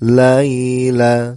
来啦